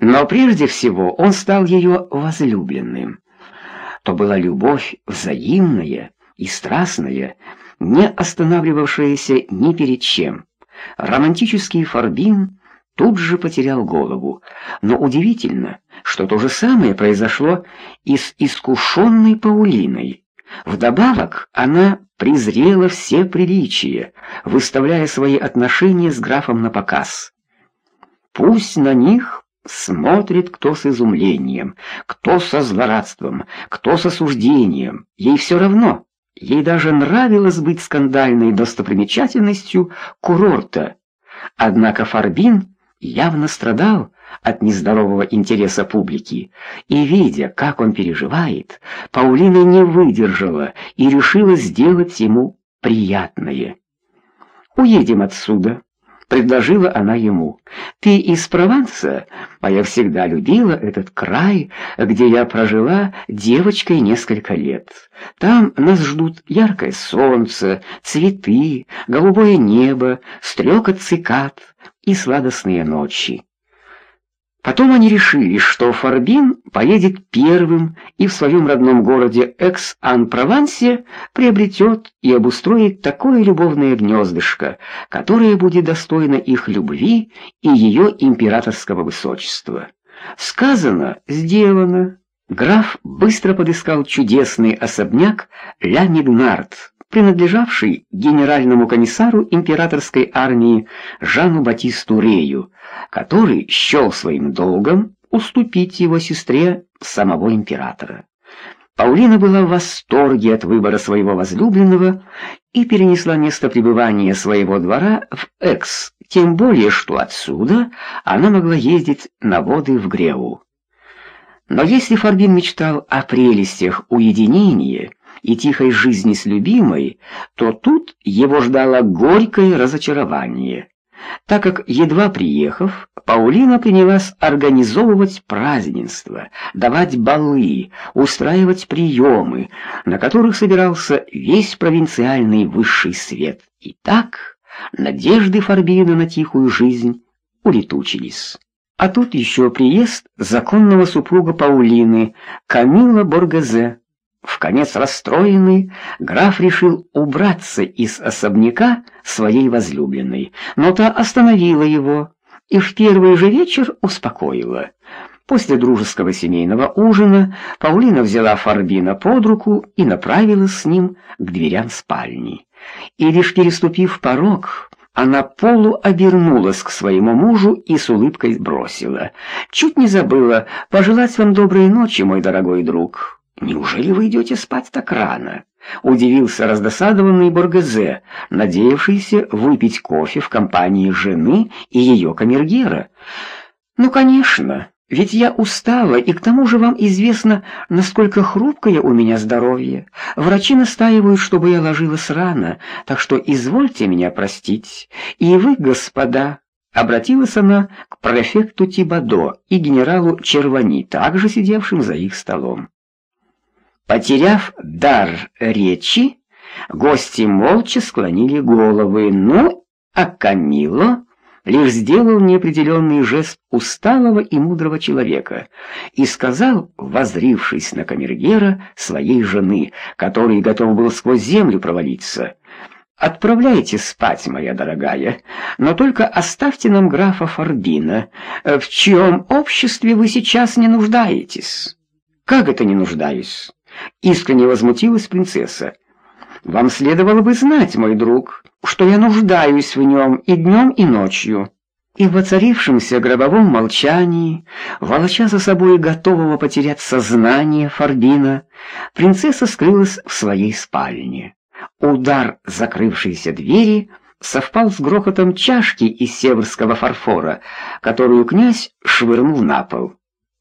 Но прежде всего он стал ее возлюбленным. То была любовь взаимная и страстная, не останавливавшаяся ни перед чем. Романтический Фарбин тут же потерял голову, но удивительно, что то же самое произошло и с искушенной Паулиной. Вдобавок она презрела все приличия, выставляя свои отношения с графом на показ. Пусть на них смотрит кто с изумлением, кто со злорадством, кто с осуждением, ей все равно. Ей даже нравилось быть скандальной достопримечательностью курорта. Однако Фарбин явно страдал от нездорового интереса публики, и, видя, как он переживает, Паулина не выдержала и решила сделать ему приятное. «Уедем отсюда», — предложила она ему. «Ты из Прованса, а я всегда любила этот край, где я прожила девочкой несколько лет. Там нас ждут яркое солнце, цветы, голубое небо, стрекот цикад и сладостные ночи». Потом они решили, что Фарбин поедет первым и в своем родном городе Экс-Ан-Провансе приобретет и обустроит такое любовное гнездышко, которое будет достойно их любви и ее императорского высочества. Сказано, сделано. Граф быстро подыскал чудесный особняк Ля Мигнард, принадлежавший генеральному комиссару императорской армии Жану Батисту Рею, который счел своим долгом уступить его сестре самого императора. Паулина была в восторге от выбора своего возлюбленного и перенесла место пребывания своего двора в Экс, тем более что отсюда она могла ездить на воды в Греу. Но если Фарбин мечтал о прелестях уединения, и тихой жизни с любимой, то тут его ждало горькое разочарование. Так как, едва приехав, Паулина принялась организовывать празднества, давать балы, устраивать приемы, на которых собирался весь провинциальный высший свет. И так надежды Фарбина на тихую жизнь улетучились. А тут еще приезд законного супруга Паулины, Камила Боргазе, в конец расстроенный, граф решил убраться из особняка своей возлюбленной, но та остановила его и в первый же вечер успокоила. После дружеского семейного ужина Паулина взяла Фарбина под руку и направилась с ним к дверям спальни. И лишь переступив порог, она полуобернулась к своему мужу и с улыбкой бросила: "Чуть не забыла пожелать вам доброй ночи, мой дорогой друг". «Неужели вы идете спать так рано?» — удивился раздосадованный Боргезе, надеявшийся выпить кофе в компании жены и ее камергера. «Ну, конечно, ведь я устала, и к тому же вам известно, насколько хрупкое у меня здоровье. Врачи настаивают, чтобы я ложилась рано, так что извольте меня простить. И вы, господа...» Обратилась она к префекту Тибадо и генералу Червани, также сидевшим за их столом. Потеряв дар речи, гости молча склонили головы, ну, а Камило лишь сделал неопределенный жест усталого и мудрого человека и сказал, возрившись на камергера своей жены, который готов был сквозь землю провалиться, «Отправляйте спать, моя дорогая, но только оставьте нам графа Фордина, в чьем обществе вы сейчас не нуждаетесь». «Как это не нуждаюсь?» Искренне возмутилась принцесса. «Вам следовало бы знать, мой друг, что я нуждаюсь в нем и днем, и ночью». И в воцарившемся гробовом молчании, волоча за собой готового потерять сознание Фордина, принцесса скрылась в своей спальне. Удар закрывшейся двери совпал с грохотом чашки из северского фарфора, которую князь швырнул на пол.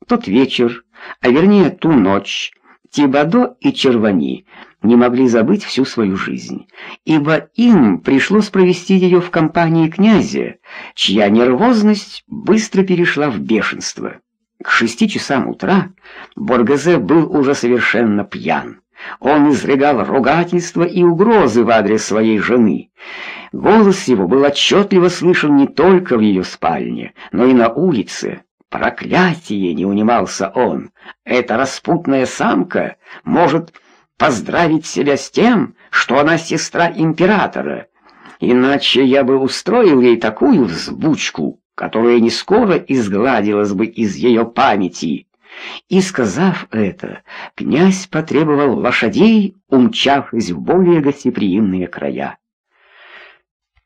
Тот вечер, а вернее ту ночь, Тибадо и Червани не могли забыть всю свою жизнь, ибо им пришлось провести ее в компании князя, чья нервозность быстро перешла в бешенство. К шести часам утра Боргазе был уже совершенно пьян. Он изрыгал ругательства и угрозы в адрес своей жены. Голос его был отчетливо слышен не только в ее спальне, но и на улице. Проклятие, не унимался он. Эта распутная самка может поздравить себя с тем, что она сестра императора. Иначе я бы устроил ей такую взбучку, которая не скоро изгладилась бы из ее памяти. И, сказав это, князь потребовал лошадей, умчавшись в более гостеприимные края.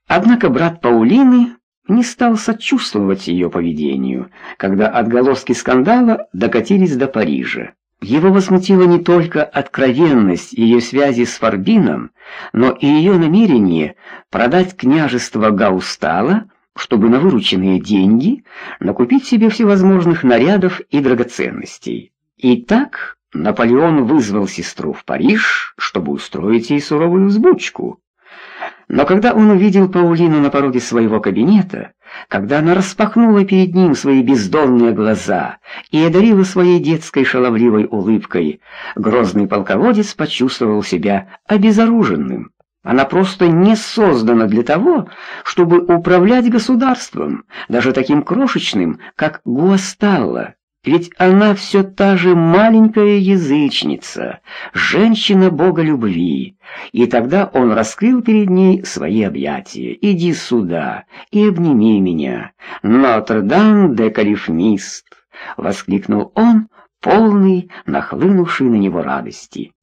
Однако брат Паулины не стал сочувствовать ее поведению, когда отголоски скандала докатились до Парижа. Его возмутила не только откровенность ее связи с Фарбином, но и ее намерение продать княжество Гаустала, чтобы на вырученные деньги накупить себе всевозможных нарядов и драгоценностей. И так Наполеон вызвал сестру в Париж, чтобы устроить ей суровую взбучку. Но когда он увидел Паулину на пороге своего кабинета, когда она распахнула перед ним свои бездонные глаза и одарила своей детской шаловливой улыбкой, грозный полководец почувствовал себя обезоруженным. Она просто не создана для того, чтобы управлять государством, даже таким крошечным, как Гуасталла. Ведь она все та же маленькая язычница, женщина бога любви. И тогда он раскрыл перед ней свои объятия. «Иди сюда и обними меня, Нотр-Дам де Калифнист!» — воскликнул он, полный, нахлынувший на него радости.